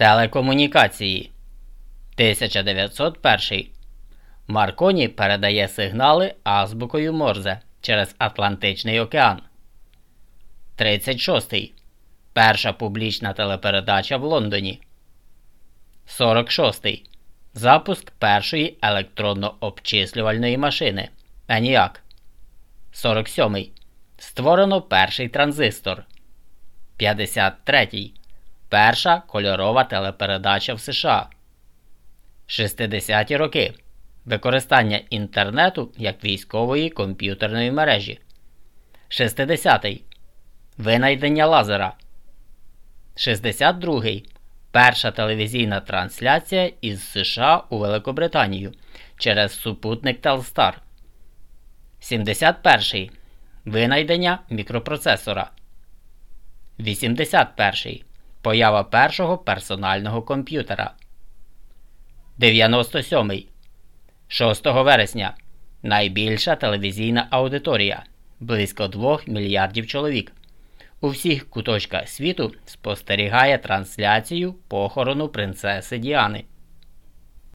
Телекомунікації 1901. Марконі передає сигнали азбукою Морзе через Атлантичний океан. 36. Перша публічна телепередача в Лондоні. 46. Запуск першої електронно-обчислювальної машини ENIAC. 47. Створено перший транзистор. 53. Перша кольорова телепередача в США. 60-ті роки. Використання інтернету як військової комп'ютерної мережі. 60-й. Винайдення лазера. 62-й. Перша телевізійна трансляція із США у Великобританію через супутник Телстар. 71. Винайдення мікропроцесора. 81. Поява першого персонального комп'ютера. 97. 6 вересня. Найбільша телевізійна аудиторія близько 2 мільярдів чоловік. У всіх куточках світу спостерігає трансляцію похорону принцеси Діани.